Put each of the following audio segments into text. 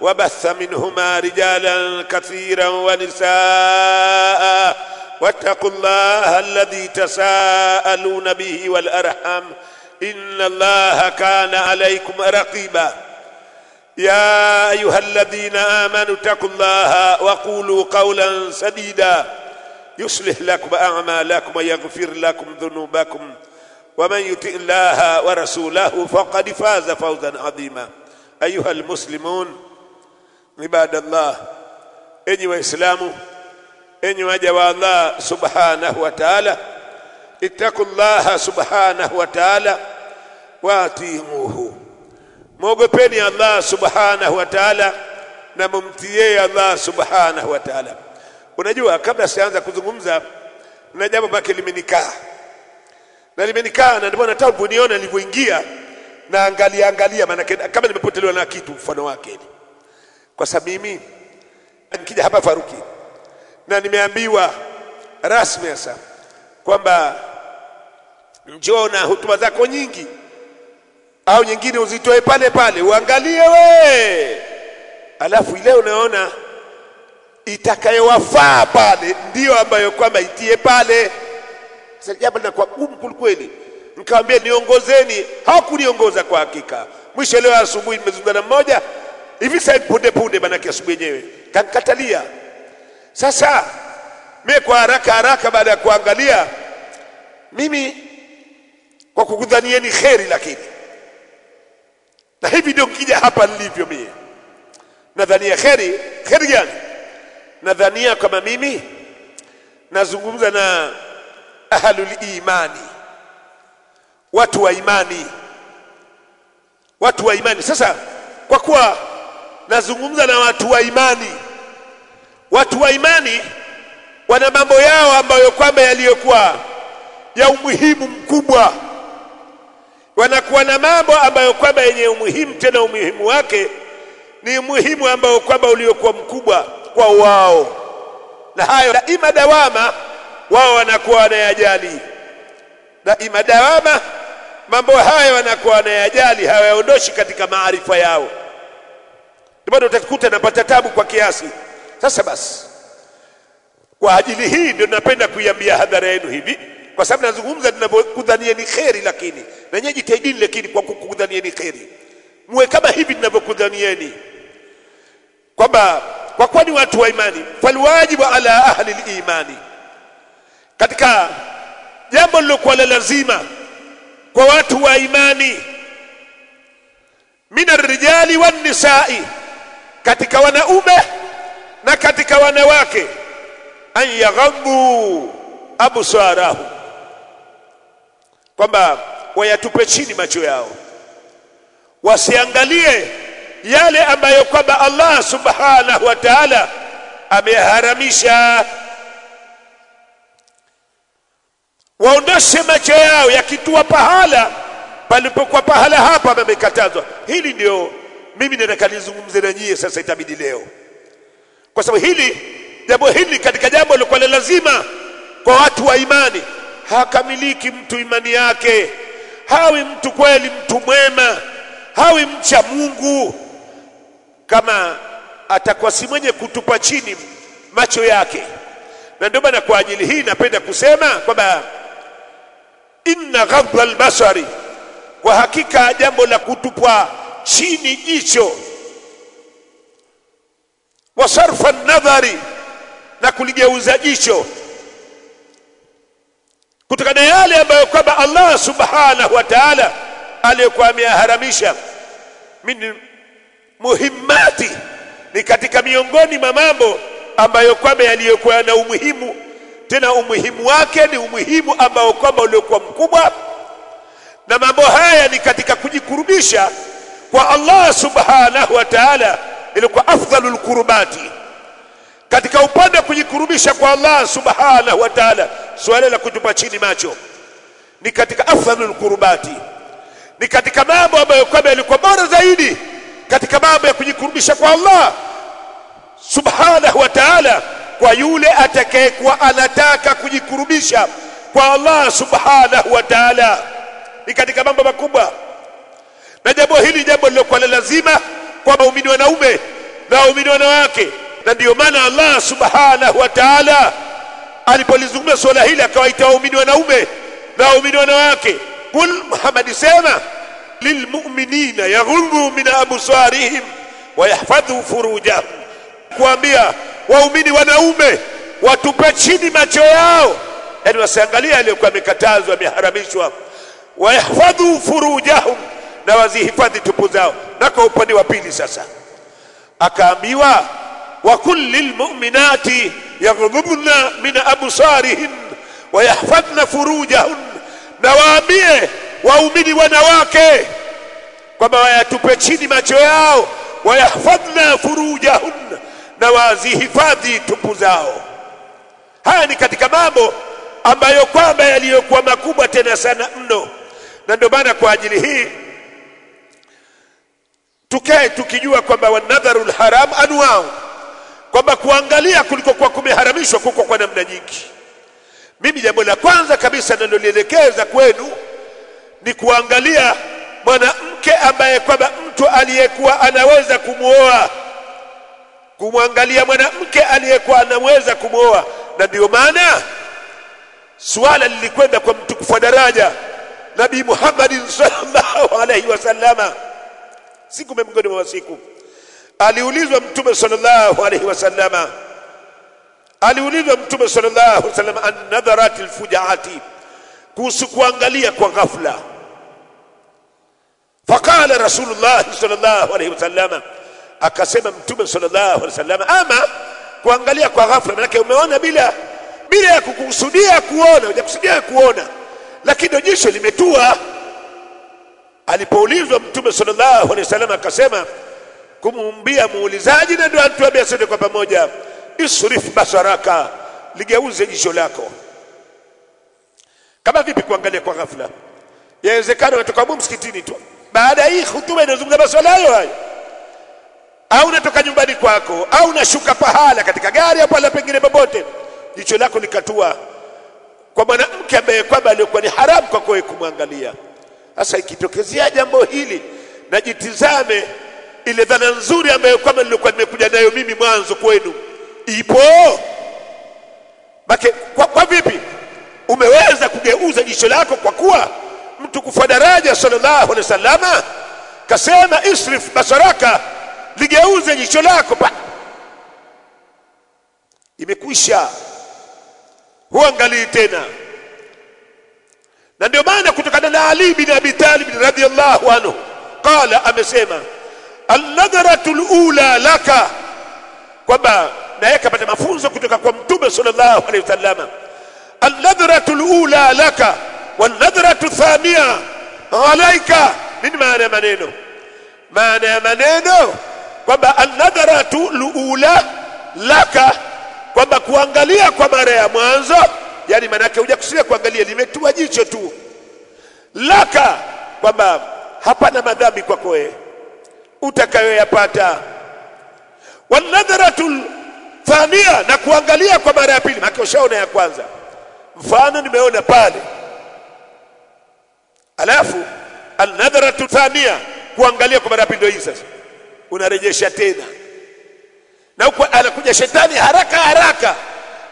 وبث منهما رجالا كثيرا ونساء. واتقوا الله الذي تساءلون به والارحام إن الله كان عليكم رقيبا. يا أيها الذين آمنوا اتقوا الله وقولوا قولا سديدا. يصلح لكم أعمالكم ويغفر لكم ذنوبكم. ومن يطع الله ورسوله فقد فاز فوزا عظيما. أيها المسلمون ibadallah enyi waislamu enyi waja wa Allah subhanahu wa ta'ala ittaqullaha subhanahu wa ta'ala wa atimuhu. Mogopeni Allah subhanahu wa ta'ala na mumtie Allah subhanahu wa ta'ala. Unajua kabla sianza kuzungumza na jambo baki limenikaa na limenikaa na ndipo nataka kuniona nilipoingia na angalia angalia maana kama nimepotelewa na kitu mfano wake ni kwa sababu mimi nikija hapa Faruki na nimeambiwa rasmi sasa kwamba njoo na hutuba zako nyingi au nyingine uzitoe pale pale uangalie we. Alafu ile unaona itakayowafaa pale ndiyo ambayo kwamba itie pale. Sasa jambo linakuwa gumu kulikweli nikamwambia niongozeni. Hawakuniongoza kwa hakika. Mwisho leo asubuhi nimezungumza na mmoja hivi sasa punde punde bana asubuhi yenyewe kankatalia sasa mimi kwa haraka haraka baada ya kuangalia mimi kwa kukudhanieni kheri lakini. Na hivi ndio kija hapa nilivyo mimi nadhania kheri kheri gani? Nadhania kama mimi nazungumza na ahlul imani. Watu wa imani. Watu wa imani. Sasa kwa kuwa nazungumza na watu wa imani. Watu wa imani wana mambo yao ambayo kwamba yaliyokuwa ya umuhimu mkubwa. Wanakuwa na mambo ambayo kwamba yenye umuhimu tena umuhimu wake ni umuhimu ambao kwamba uliokuwa mkubwa kwa wao. Na hayo daima dawama wao wanakuwa wanayajali. Daima dawama mambo hayo wanakuwa wanayajali hawaondoshi katika maarifa yao bado utakuta napata tabu kwa kiasi. Sasa basi kwa ajili hii ndio napenda kuiambia hadhara yenu hivi kwa sababu nazungumza ninavyokudhania ni kheri lakini na nyenye jitahidini lakini kwa kukudhania ni kheri. Muwe kama hivi ninavyokudhanieni kwamba kwa kuwa ni watu wa imani falwajibu ala ahli limani katika jambo lilokuwa la lazima kwa watu wa imani min arrijali wan nisai katika wanaume na katika wanawake an yaghaddu absarahu kwamba wayatupe chini macho yao wasiangalie yale ambayo kwamba Allah subhanahu wa ta'ala ameharamisha. Waondoshe macho yao yakitua pahala palipokuwa pahala hapa amekatazwa hili ndio mimi nataka nizungumze na nyie sasa itabidi leo. Kwa sababu hili jambo hili katika jambo lilikuwa lazima kwa watu wa imani. Hakamiliki mtu imani yake. Hawi mtu kweli mtu mwema. Hawi mcha Mungu. Kama atakuwa si mwenye kutupa chini macho yake. Na ndio maana kwa ajili hii napenda kusema kwamba inna ghadha albasari kwa hakika jambo la kutupwa chini jicho. Wa sarfa nadhari na kuligeuza jicho. Kutokana na yale ambayo kwamba Allah subhanahu wa ta'ala aliyokuwa ameharamisha min muhimmati ni katika miongoni mwa mambo ambayo kwamba yaliyokuwa na umuhimu. Tena umuhimu wake ni umuhimu ambao kwamba uliokuwa mkubwa. Na mambo haya ni katika kujikurubisha kwa Allah subhanahu wa ta'ala ilikuwa afdhalul qurbati katika upande wa kujikurubisha kwa Allah subhanahu wa ta'ala suala la kutupa chini macho ni katika afdhalul qurbati ni katika mambo ambayo kwamba yalikuwa bora zaidi katika mambo ya kujikurubisha kwa Allah subhanahu wa ta'ala kwa yule atakayekuwa anataka kujikurubisha kwa Allah subhanahu wa ta'ala. Ni katika mambo makubwa na jambo hili jambo lilokuwa la lazima kwa waumini wanaume na waumini wanawake. Na ndiyo maana Allah subhanahu wa ta'ala alipolizungumza swala hili akawaita waumini wanaume na waumini wanawake. Kul Muhammad sema lilmu'minina yaghuddu min absarihim wa yahfadhu furujahum. Kuambia waumini wanaume watupe chini macho yao. Yani wasiangalie aliyokuwa amekatazwa ameharamishwa. Wayahfadhu furujahum na wazihifadhi tupu zao. Na kwa upande wa pili sasa akaambiwa wa kulli mu'minati yaghdhubna min absarihin wa wayahfadhna furujahun. Na waambie waumini wanawake kwamba wayatupe chini macho yao wayahfadhna furujahun na wazihifadhi tupu zao. Haya ni katika mambo ambayo kwamba yaliyokuwa makubwa tena sana mno. Na ndio maana kwa ajili hii tukae tukijua kwamba wanadharu lharam anwau kwamba kuangalia kulikokuwa kumeharamishwa kuko kwa namna nyingi. Mimi jambo la kwanza kabisa nalolielekeza kwenu ni kuangalia mwanamke ambaye kwamba mtu aliyekuwa anaweza kumwoa kumwangalia mwanamke aliyekuwa anaweza kumwoa na ndio maana suala lilikwenda kwa mtukufu daraja nabii Muhammadin sallallahu alaihi wasallama siku miongoni mwa siku. Aliulizwa mtume sallallahu alaihi wasallama aliulizwa mtume sallallahu alaihi wasallam an nadharati alfujaati kuhusu kuangalia kwa ghafla. Faqala rasulullah sallallahu alaihi wasallama akasema mtume sallallahu alaihi wasallama ama kuangalia kwa ghafla maana umeona bila bila ya kukusudia kuona hujakusudia kuona lakini jicho limetua alipoulizwa mtume sallallahu alaihi wasallam akasema kumuumbia muulizaji na ndio atuambia sote kwa pamoja. Isrif basaraka ligeuze jicho lako. Kama vipi kuangalia kwa ghafla? Yawezekana unatoka mwa msikitini tu. Baada hii hutuba inazungumza masuala hayo hayo. Au unatoka nyumbani kwako au unashuka pahala katika gari au pala pengine popote. Jicho lako likatua. Kwa mwanamke ambaye kwamba alikuwa ni haramu kwa wewe kumwangalia sasa ikitokezea jambo hili najitizame ile dhana nzuri ambayo kama nilikuwa nimekuja nayo mimi mwanzo kwenu. Ipo? Bake, kwa, kwa vipi? Umeweza kugeuza jicho lako kwa kuwa mtu kufa daraja sallallahu alaihi wasallama kasema isrif basaraka ligeuze jicho lako pa. Imekwisha. Huangalii tena na ndio maana kutokana na Ali bin Abi Talib radhiyallahu anhu qala amesema alnadharatu alula laka kwamba naye kapata mafunzo kutoka kwa mtume sallallahu alaihi wasallam alnadhratu alula laka walnadhratu thania alaika nini maana ya maneno? Maana ya maneno kwamba alnadhratu alula laka kwamba kuangalia kwa mara ya mwanzo yani maana yake hujakusudia kuangalia limetua jicho tu. Laka kwamba hapana madhambi kwako wewe utakayoyapata. Wanadharatu thania na kuangalia kwa mara ya pili. Maana ushaona ya kwanza. Mfano nimeona pale. Alafu alnadharatu thania kuangalia kwa mara ya pili ndio hii sasa. Unarejesha tena. Na huko anakuja shetani haraka haraka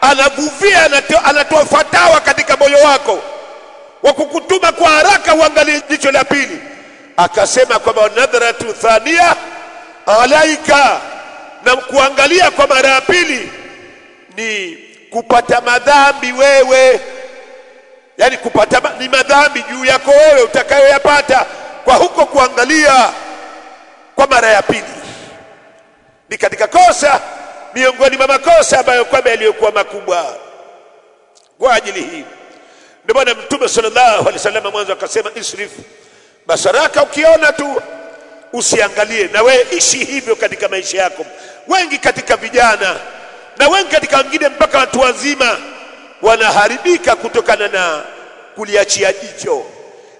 anavuvia anatoa, fatawa katika moyo wako wa kukutuma kwa haraka uangalie jicho la pili. Akasema kwamba nadhratu thania alaika. Na kuangalia kwa mara ya pili ni kupata madhambi wewe. Yani kupata ni madhambi juu yako wewe utakayoyapata kwa huko kuangalia kwa mara ya pili. Ni katika kosa miongoni mwa makosa ambayo kwamba yaliyokuwa makubwa kwa ajili hii. Ndio maana mtume sallallahu alaihi wasallam mwanzo akasema isrif basaraka ukiona tu usiangalie na wewe ishi hivyo katika maisha yako. Wengi katika vijana na wengi katika wengine mpaka watu wazima wanaharibika kutokana na kuliachia jicho.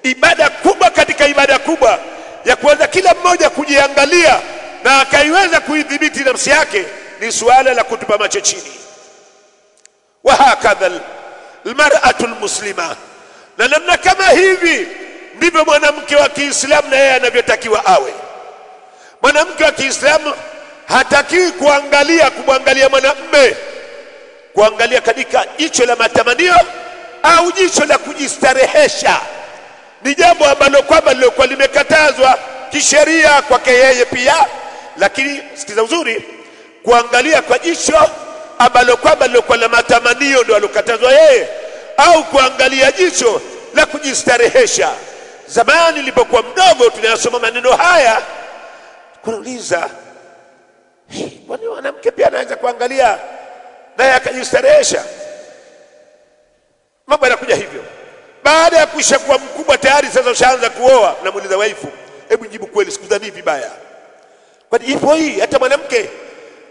Ibada kubwa katika ibada kubwa ya kuweza kila mmoja kujiangalia na akaiweza kuidhibiti nafsi yake ni suala la kutupa macho chini. Wa hakadha almar'atu almuslima. Na namna kama hivi ndivyo mwanamke wa Kiislamu na yeye anavyotakiwa awe. Mwanamke wa Kiislamu hatakiwi kuangalia kumwangalia mwanamme kuangalia katika jicho la matamanio au jicho la kujistarehesha. Ni jambo ambalo kwamba lilokuwa limekatazwa kisheria kwake yeye pia lakini sikiza uzuri kuangalia kwa jicho ambalo kwamba lilokuwa la matamanio ndio alokatazwa yeye au kuangalia jicho la kujistarehesha. Zamani nilipokuwa mdogo tunayasoma maneno haya kunauliza "Hey, kwani mwanamke pia anaweza kuangalia naye akajistarehesha? Mambo yanakuja hivyo. Baada ya kuisha kuwa mkubwa tayari sasa ushaanza kuoa. Namuuliza waifu hebu jibu kweli sikudhani vibaya. Kwani ipo hii hata mwanamke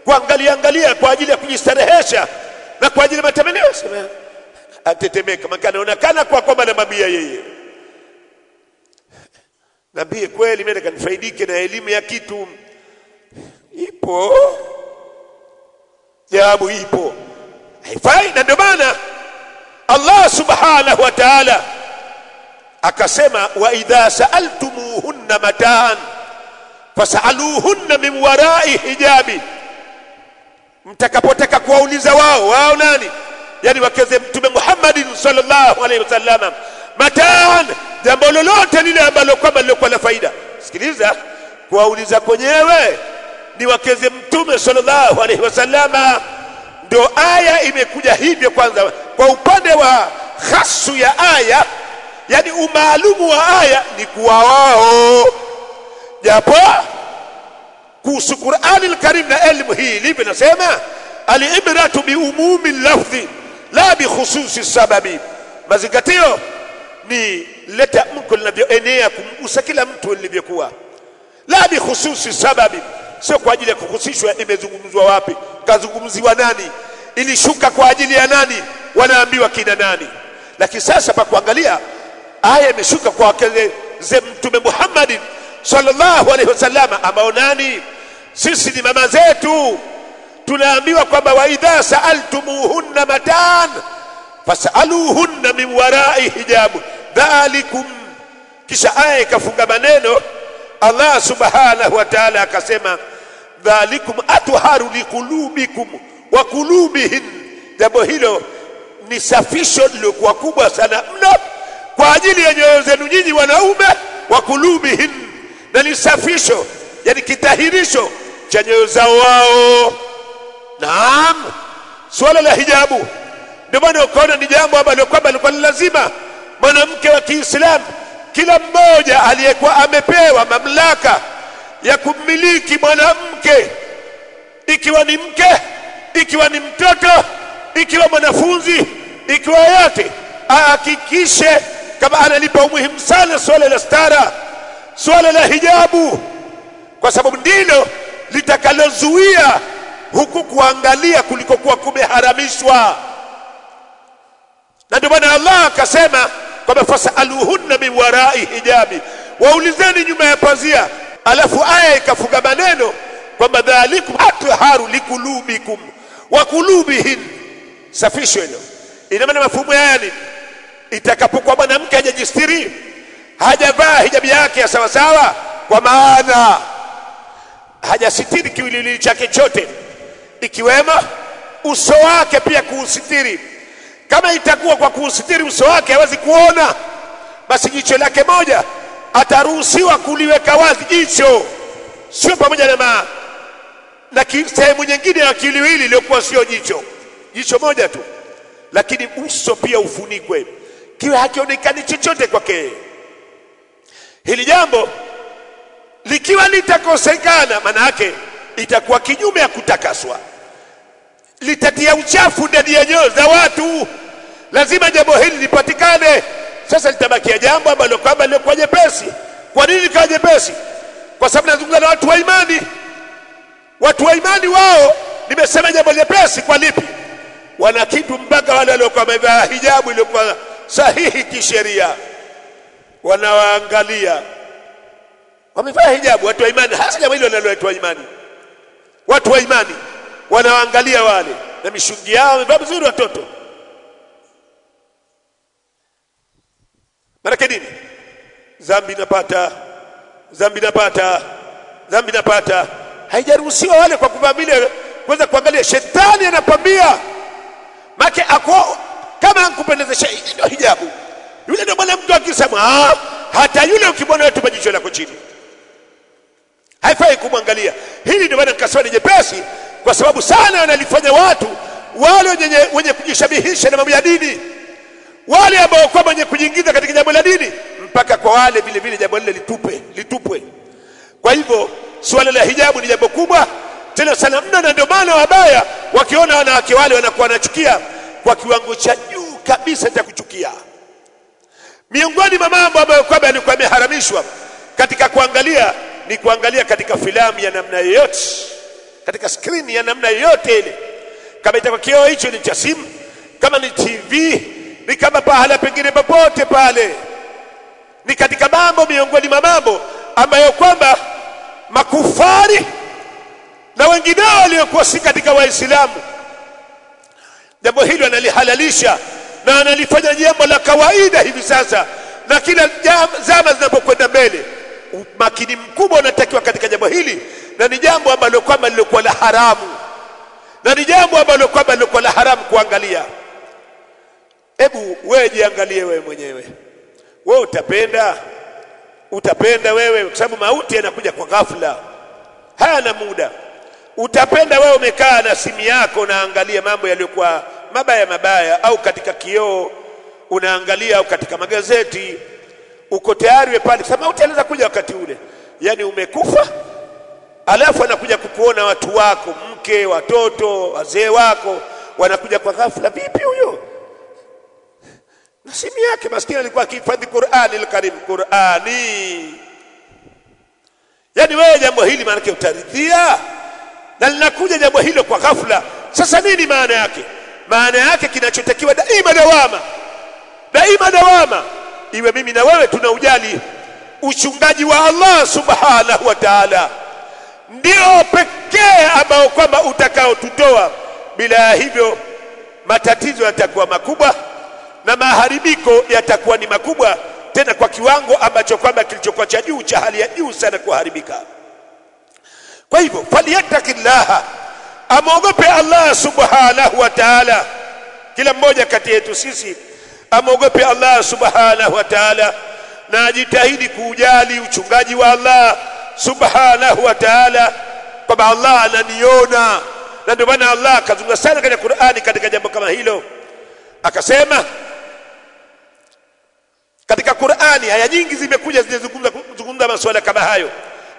kuangalia angalia kwa ajili ya kujistarehesha na kwa ajili ya matamanio. Sema. Atetemeka maka anaonekana kwa kwamba namwambia yeye. Nabii kweli mimi nikanifaidike na elimu ya kitu. Ipo. Jawabu ipo. Haifai na ndio maana Allah subhanahu wa ta'ala akasema wa idha sa'altumuhunna mataan fasaluhunna min warai hijabi mtakapotaka kuwauliza wao wao nani? Yani wakeze mtume Muhammadin sallallahu alaihi wasallam. Mataan jambo lolote lile ambalo kwamba lilikuwa la faida. Sikiliza kuwauliza kwenyewe ni wakeze mtume sallallahu alaihi wasallama ndio aya imekuja hivyo kwanza. Kwa upande wa khasu ya aya yani umaalumu wa aya ni kuwa wao. Japo kuhusu Qur'ani al-Karim na elimu hii ilivyo nasema al-ibratu bi umumi lafdhi la bi khususi sababi. Mazingatio ni leta mko linavyoenea kumgusa kila mtu lilivyokuwa. La bi khususi sababi sio kwa ajili ya kuhusishwa imezungumzwa wapi kazungumziwa nani ilishuka kwa ajili ya nani wanaambiwa kina nani. Lakini sasa pa kuangalia aya imeshuka kwa wakeze mtume Muhammad sallallahu alaihi wasallam ambao nani sisi ni mama zetu. Tunaambiwa kwamba waidha saaltumuhunna matan fasaluhunna min warai hijabu dhalikum. Kisha aya ikafunga maneno Allah subhanahu wa ta'ala akasema dhalikum atuharu liqulubikum wa qulubihin. Jambo hilo ni safisho lilokuwa kubwa sana mno kwa ajili ya nyoyo zenu nyinyi wanaume wa qulubihin. Na ni safisho yani kitahirisho cha nyoyo zao wao. Naam swala la hijabu. Ndio maana ukaona ni jambo ambalo kwamba lilikuwa lazima mwanamke wa Kiislamu kila mmoja aliyekuwa amepewa mamlaka ya kumiliki mwanamke ikiwa ni mke ikiwa ni mtoto ikiwa mwanafunzi ikiwa yote ahakikishe kama analipa umuhimu sana swala la stara swala la hijabu kwa sababu ndilo litakalozuia huku kuangalia kulikokuwa kumeharamishwa. Na ndio maana Allah akasema kwamba fasaluhunna min warai hijabi. Waulizeni nyuma ya pazia. Alafu aya ikafunga maneno kwamba dhalikum atharu likulubikum wa kulubihin. Safisho hilo. Ina maana mafumo haya ni itakapokuwa mwanamke hajajistiri hajavaa hijabi yake ya sawasawa sawa kwa maana hajasitiri kiwiliwili chake chote ikiwemo uso wake pia kuusitiri. Kama itakuwa kwa kuusitiri uso wake hawezi kuona. Basi jicho lake moja ataruhusiwa kuliweka wazi jicho sio pamoja na ma, na sehemu nyingine ya kiwiliwili iliyokuwa sio jicho jicho moja tu. Lakini uso pia ufunikwe kiwe hakionekani chochote kwake. Hili jambo likiwa litakosekana, maana yake itakuwa kinyume ya kutakaswa, litatia uchafu ndani ya nyoyo za watu. Lazima jambo hili lipatikane. Sasa litabakia jambo ambalo kwamba lilikuwa jepesi. Kwa nini likawa jepesi? Kwa sababu nazungumza na watu wa imani. Watu wa imani wao, nimesema jambo jepesi. Kwa lipi? Wana kitu mpaka wale waliokuwa wamevaa hijabu iliyokuwa sahihi kisheria, wanawaangalia wamevaa hijabu. Watu wa imani, hasa jambo hilo linaloitwa imani. Watu wa imani wanawaangalia wale na mishungi yao, wamevaa vizuri watoto Maanake nini? Dhambi napata, dhambi napata, dhambi napata. Haijaruhusiwa wale kwa kuvaa vile kuweza kuangalia. Shetani anapambia make ako kama ankupendezesha, ndio hijabu, yule ndio mwanamke akisema, ah, hata yule ukibona wetu majicho jicho lako chini, haifai kumwangalia. Hili ndio maana nikasema ni jepesi, kwa sababu sana wanalifanya watu wale wenye, wenye kujishabihisha na mambo ya dini wale ambao kwamba wenye kujiingiza katika jambo la dini, mpaka kwa wale vile vile jambo lile litupe litupwe. Kwa hivyo suala la hijabu ni jambo kubwa tena sana mno, na ndio maana wabaya wakiona wanawake wale wanakuwa wanachukia kwa kiwango cha juu kabisa cha kuchukia. Miongoni mwa mambo ambayo kwamba yalikuwa yameharamishwa katika kuangalia ni kuangalia katika filamu ya namna yoyote, katika skrini ya namna yoyote ile, kama itakuwa kioo hicho ni cha simu, kama ni TV ni kama pahala pengine popote pale, ni katika mambo miongoni mwa mambo ambayo kwamba makufari na wengineo waliokuwa si katika Waislamu. Jambo hili analihalalisha na analifanya jambo la kawaida hivi sasa, na kila zama zinapokwenda mbele, umakini mkubwa unatakiwa katika jambo hili, na ni jambo ambalo kwamba lilikuwa la haramu, na ni jambo ambalo kwamba lilikuwa la haramu kuangalia. Hebu wewe jiangalie wewe mwenyewe, wewe utapenda, utapenda wewe, kwa sababu mauti yanakuja kwa ghafla, hayana muda. Utapenda wewe umekaa na simu yako unaangalia mambo yaliyokuwa mabaya mabaya, au katika kioo unaangalia, au katika magazeti, uko tayari wewe pale, sababu anaweza kuja wakati ule, yani umekufa, alafu anakuja kukuona watu wako, mke, watoto, wazee wako wanakuja kwa ghafla. Vipi huyo na simu yake maskini alikuwa akihifadhi Qur'ani al-Karim, Qur'ani. Yani wewe jambo hili maana yake utaridhia, na linakuja jambo hilo kwa ghafla. Sasa nini maana yake? Maana yake kinachotakiwa daima dawama, daima dawama, iwe mimi na wewe tunaujali uchungaji wa Allah subhanahu wa ta'ala, ndio pekee ambao kwamba utakaotutoa. Bila hivyo matatizo yatakuwa makubwa na maharibiko yatakuwa ni makubwa, tena kwa kiwango ambacho kwamba kilichokuwa cha juu cha hali ya juu sana kuharibika. Kwa hivyo falyattaqillaha, amwogope Allah subhanahu wa ta'ala. Kila mmoja kati yetu sisi amwogope Allah subhanahu wa ta'ala, na ajitahidi kuujali uchungaji wa Allah subhanahu wa ta'ala, kwamba Allah ananiona, na ndio maana Allah akazungumza sana katika Qur'ani katika jambo kama hilo, akasema katika Qur'ani aya nyingi zimekuja zinazungumza masuala kama hayo.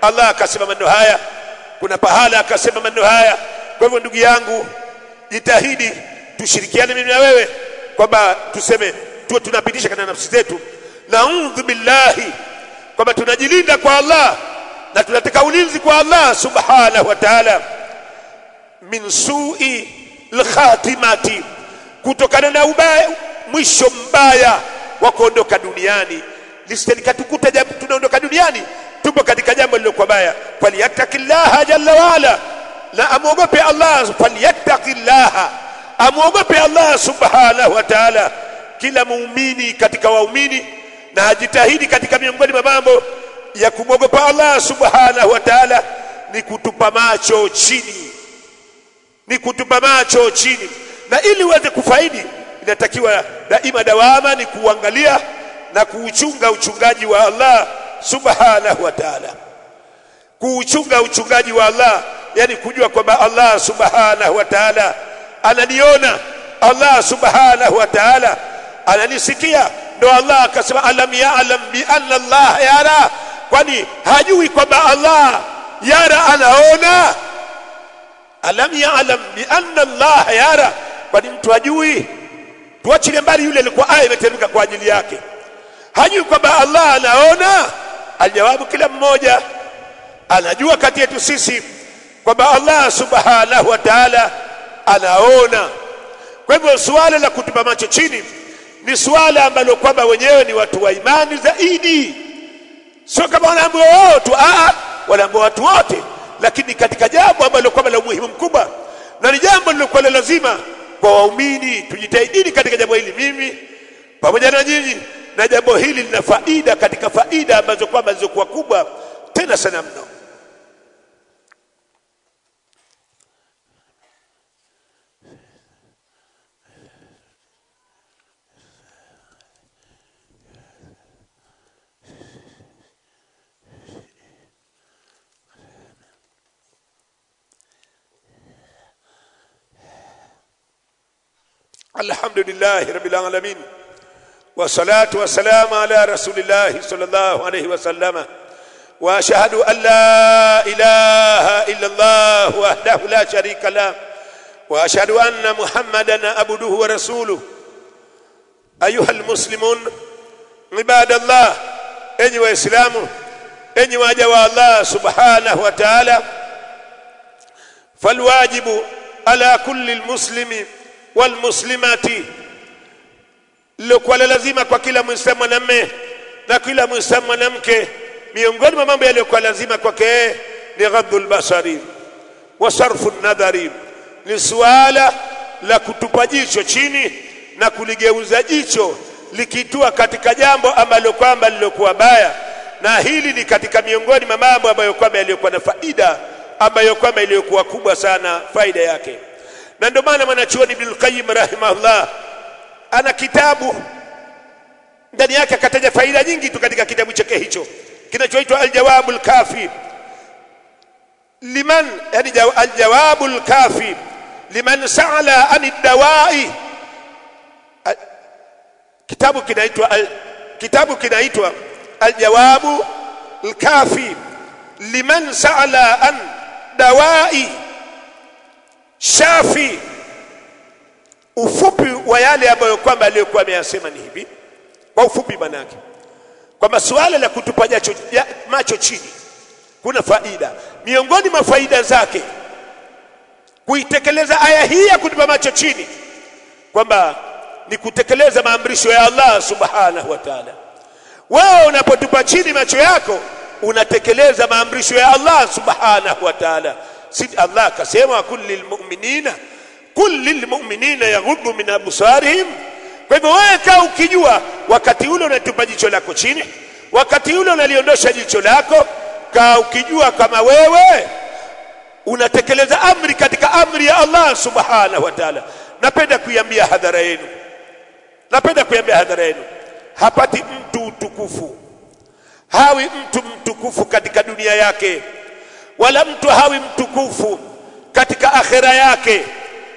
Allah akasema maneno haya, kuna pahala akasema maneno haya. Kwa hivyo ndugu yangu, jitahidi tushirikiane mimi na wewe kwamba tuseme tuwe tunapitisha katika nafsi zetu, naudhu billahi, kwamba tunajilinda kwa Allah na tunataka ulinzi kwa Allah subhanahu wa ta'ala, min sui lkhatimati, kutokana na ubaya mwisho mbaya wa kuondoka duniani. Jambo tunaondoka duniani tupo katika jambo lilokuwa baya. Falyattaqillaha jalla waala, na amwogope Allah. Falyattaqillaha, amwogope Allah subhanahu wa ta'ala. Kila muumini katika waumini na ajitahidi katika miongoni mwa mambo ya kumwogopa Allah subhanahu wa ta'ala ni kutupa macho chini, ni kutupa macho chini, na ili uweze kufaidi inatakiwa daima dawama ni kuangalia na kuuchunga uchungaji wa Allah subhanahu wa ta'ala, kuuchunga uchungaji wa Allah, yani kujua kwamba Allah subhanahu wa ta'ala ananiona, Allah subhanahu wa ta'ala analisikia ndo Allah akasema alam ya'lam bi anna Allah yara? Kwani hajui kwamba Allah yara anaona? Alam ya'lam bi anna Allah yara? Kwani mtu hajui? Tuachilie mbali yule alikuwa aya imeteremka kwa ajili yake. Hajui kwamba Allah anaona? Aljawabu kila mmoja. Anajua kati yetu sisi kwamba Allah subhanahu wa ta'ala anaona. Kwa hivyo suala la kutupa macho chini ni suala ambalo kwamba wenyewe ni watu wa imani zaidi. Sio kama wanaambiwa wao tu a wanaambiwa watu wote. Lakini katika jambo ambalo kwamba la umuhimu mkubwa na ni jambo lilokuwa la lazima kwa waumini tujitahidini katika jambo hili mimi pamoja na nyinyi na jambo hili lina faida katika faida ambazo kwamba zilizokuwa kubwa tena sana mno الحمد لله رب العالمين والصلاة والسلام على رسول الله صلى الله عليه وسلم وأشهد أن لا إله إلا الله وحده لا شريك له وأشهد أن محمدا عبده ورسوله أيها المسلمون عباد الله أني وإسلام أني واجوا الله سبحانه وتعالى فالواجب على كل المسلم walmuslimati lilokuwa la lazima kwa kila mwislamu mwanamme na kila mwislamu mwanamke miongoni mwa mambo yaliyokuwa lazima kwake ni ghadhu lbasari wa sarfu nadhari ni suala la kutupa jicho chini na kuligeuza jicho likitua katika jambo ambalo kwamba lilokuwa baya na hili ni katika miongoni mwa mambo ambayo kwamba yaliyokuwa na faida ambayo kwamba iliyokuwa kubwa sana faida yake na ndio maana mwanachuoni Ibn Qayyim rahimahullah ana kitabu. Ndani yake akataja faida nyingi tu katika kitabu chake hicho kinachoitwa Al-Jawabul Kafi. Liman yani Al-Jawabul Kafi. Liman sa'ala an dawai. Kitabu kinaitwa kitabu kinaitwa Al-Jawabu Al-Kafi liman sa'ala an dawai shafi. Ufupi wa yale ambayo kwamba aliyokuwa ameyasema ni hivi. Kwa ufupi manake kwamba suala la kutupa jacho ya, macho chini kuna faida. Miongoni mwa faida zake kuitekeleza aya hii ya kutupa macho chini kwamba ni kutekeleza maamrisho ya Allah subhanahu wa ta'ala. Wewe unapotupa chini macho yako unatekeleza maamrisho ya Allah subhanahu wa ta'ala si Allah akasema kulli lilmu'minina kulli lilmu'minina yaghuddu min absarihim. Kwa hivyo wewe kaa ukijua wakati ule unatupa jicho lako chini wakati ule unaliondosha jicho lako kaa ukijua kama wewe unatekeleza amri katika amri ya Allah subhanahu wa ta'ala. Napenda kuiambia hadhara yenu. Napenda kuiambia hadhara yenu. Hapati mtu utukufu. Hawi mtu mtukufu katika dunia yake wala mtu hawi mtukufu katika akhera yake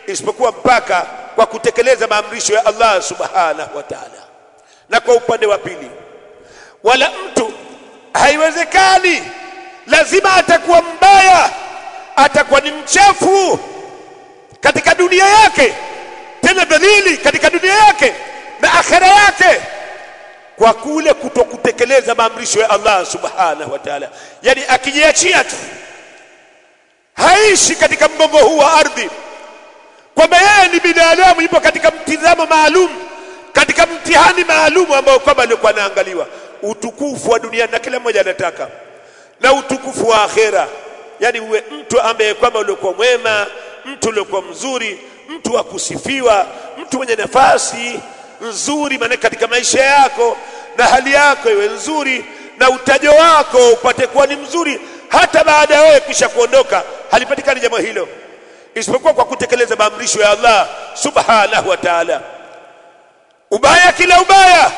isipokuwa mpaka kwa kutekeleza maamrisho ya Allah subhanahu wa ta'ala. Na kwa upande wa pili wala mtu haiwezekani lazima atakuwa mbaya atakuwa ni mchafu katika dunia yake tena dhalili katika dunia yake na akhera yake kwa kule kutokutekeleza maamrisho ya Allah subhanahu wa ta'ala. Yani akijiachia tu haishi katika mgongo huu wa ardhi. Kwamba yeye ni binadamu yupo katika mtizamo maalum katika mtihani maalum ambao kwamba alikuwa anaangaliwa. Utukufu wa duniani na kila mmoja anataka. Na utukufu wa akhera. Yani uwe mtu ambaye kwamba uliokuwa mwema mtu uliokuwa mzuri mtu wa kusifiwa mtu mwenye nafasi nzuri maana katika maisha yako na hali yako iwe nzuri na utajo wako upate kuwa ni mzuri hata baada ya wewe kisha kuondoka halipatikani jambo hilo. Isipokuwa kwa kutekeleza maamrisho ya Allah subhanahu wa ta'ala. Ubaya kila ubaya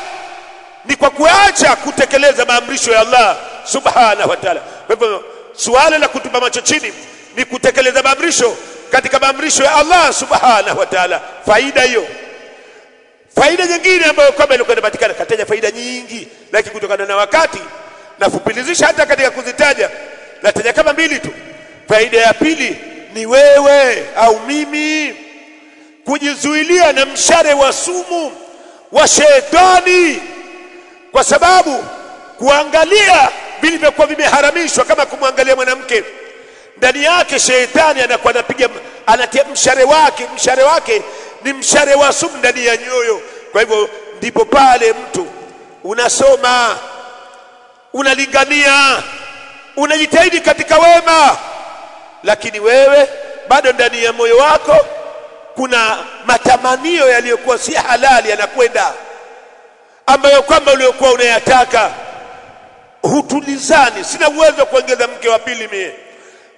ni kwa kuacha kutekeleza maamrisho ya Allah subhanahu wa ta'ala. Kwa hivyo suala la kutupa macho chini ni kutekeleza maamrisho katika maamrisho ya Allah subhanahu wa ta'ala. Faida hiyo. Faida nyingine ambayo kama ilikuwa inapatikana kataja faida nyingi lakini kutokana na wakati nafupilizisha hata katika kuzitaja nataja kama mbili tu. Faida ya pili ni wewe au mimi. Kujizuilia na mshare wa sumu wa shetani. Kwa sababu kuangalia vilivyokuwa vimeharamishwa kama kumwangalia mwanamke ndani yake shetani anakuwa anapiga anatia mshare wake mshare wake ni mshare wa sumu ndani ya nyoyo. Kwa hivyo ndipo pale mtu unasoma unalingania unajitahidi katika wema lakini wewe bado ndani ya moyo wako kuna matamanio yaliyokuwa si halali yanakwenda ambayo kwamba uliokuwa unayataka. Hutulizani sina uwezo wa kuongeza mke wa pili mie.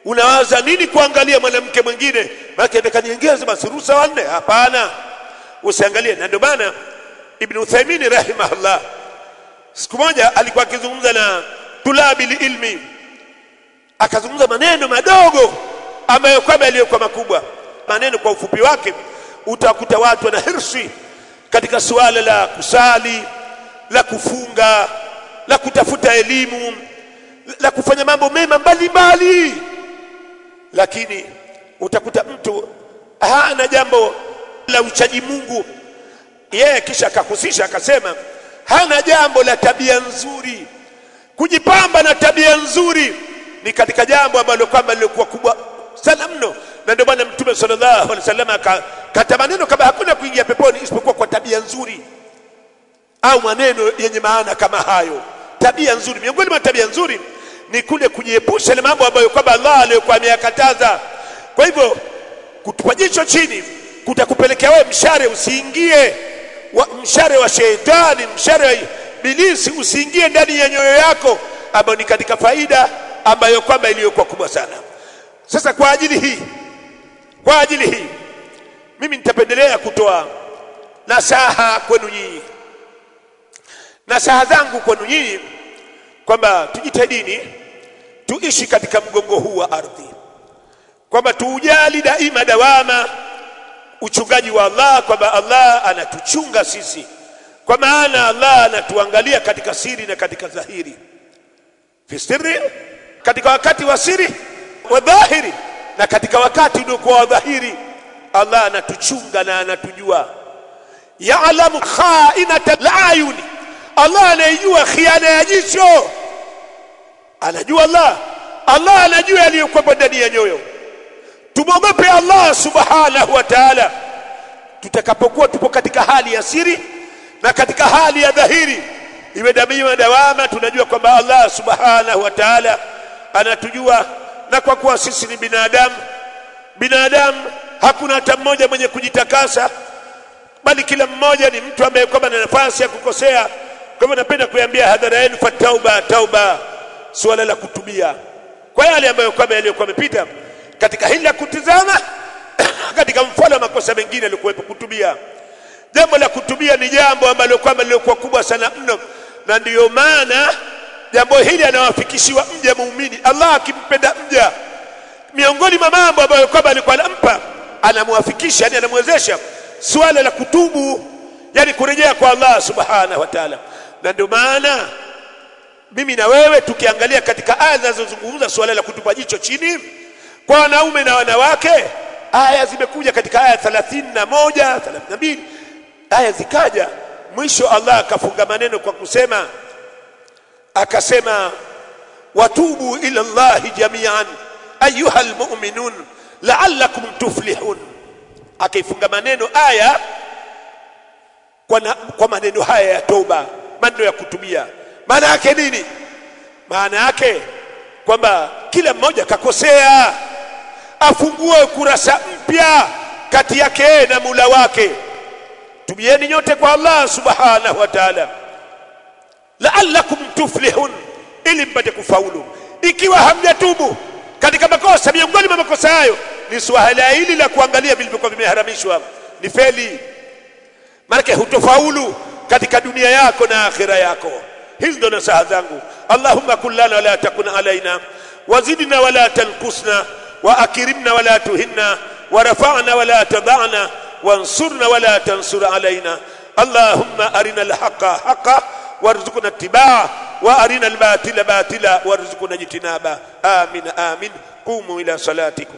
Unawaza nini kuangalia mwanamke mwingine? Maana atakaniongeza basi ruhusa wanne hapana usiangalie. Na ndio maana ibn Uthaymeen rahimahullah siku moja alikuwa akizungumza na tulabil ilmi akazungumza maneno madogo ambayo kwamba yaliyokuwa makubwa. Maneno kwa ufupi wake utakuta watu wana hirsi katika suala la kusali la kufunga la kutafuta elimu la kufanya mambo mema mbalimbali. Lakini utakuta mtu hana jambo la uchaji Mungu. Yeye kisha akahusisha akasema hana jambo la tabia nzuri. Kujipamba na tabia nzuri ni katika jambo ambalo kwamba lilikuwa kubwa sana mno. Na ndio bwana mtume sallallahu alaihi wasallam akakata maneno kama hakuna kuingia peponi isipokuwa kwa tabia nzuri. Au maneno yenye maana kama hayo. Tabia nzuri. Miongoni mwa tabia nzuri ni kule kujiepusha na mambo ambayo kwamba Allah aliyokuwa ameyakataza. Kwa hivyo kutupa jicho chini kutakupelekea wewe mshare usiingie wa, mshare wa sheitani mshare wa bilisi usiingie ndani ya nyoyo yako ambayo ni katika faida ambayo kwamba iliyokuwa kubwa sana. Sasa kwa ajili hii kwa ajili hii mimi nitapendelea kutoa nasaha kwenu nyinyi. Nasaha zangu kwenu nyinyi kwamba tujitahidini tuishi katika mgongo huu wa ardhi. Kwamba tuujali daima dawama uchungaji wa Allah kwamba Allah anatuchunga sisi. Kwa maana Allah anatuangalia katika siri na katika dhahiri fi sirri katika wakati wa siri wa dhahiri na katika wakati uliokuwa wa dhahiri Allah anatuchunga na anatujua. Ya'lamu kha'inata al-ayuni Allah anayejua khiana ya jicho. Anajua Allah Allah anajua yaliyokuwa ndani ya nyoyo. Tumwogope Allah subhanahu wa ta'ala. Tutakapokuwa tupo katika hali ya siri na katika hali ya dhahiri iwe damiwa dawama tunajua kwamba Allah subhanahu wa ta'ala anatujua. Na kwa kuwa sisi ni binadamu binadamu hakuna hata mmoja mwenye kujitakasa bali kila mmoja ni mtu ambaye kwamba na nafasi ya kukosea. Kwa hivyo napenda kuambia hadhara yenu fa tauba tauba suala la kutubia. Kwa yale ambayo kwamba yaliyokuwa yamepita katika hili la kutizama katika mfano wa makosa mengine yalikuwepo kutubia. Jambo la kutubia ni jambo ambalo kwamba lilikuwa kubwa sana mno na ndiyo maana jambo hili anawafikishiwa mja muumini. Allah akimpenda mja miongoni mwa mambo ambayo kwamba alikuwa anampa anamwafikisha yani anamwezesha swala la kutubu yani kurejea kwa Allah subhanahu wa ta'ala. Na ndio maana mimi na wewe tukiangalia katika aya zinazozungumza swala la kutupa jicho chini kwa wanaume na wanawake aya zimekuja katika aya 31 32 aya zikaja mwisho Allah akafunga maneno kwa kusema akasema watubu ila Allah jami'an ayuha almu'minun la'allakum tuflihun. Akaifunga maneno aya kwa, na, kwa maneno haya ya toba maneno ya kutubia maana yake nini? Maana yake kwamba kila mmoja kakosea. Afungue kurasa mpya kati yake na mula wake. Tubieni nyote kwa Allah subhanahu wa ta'ala la'allakum tuflihun ili mpate kufaulu ikiwa hamjatubu katika makosa miongoni mwa makosa hayo ni suala hili la kuangalia vilivyokuwa vimeharamishwa ni feli maana hutofaulu katika dunia yako na akhira yako hizi ndo nasaha zangu allahumma kullana wala takun alaina wazidna wala tankusna واكرمنا ولا تهنا ورفعنا ولا تضعنا وانصرنا ولا تنصر علينا اللهم ارنا الحق حقا warzuqna ittibaa wa arina albatila batila warzuqna jitinaba amin amin. Qumu ila salatikum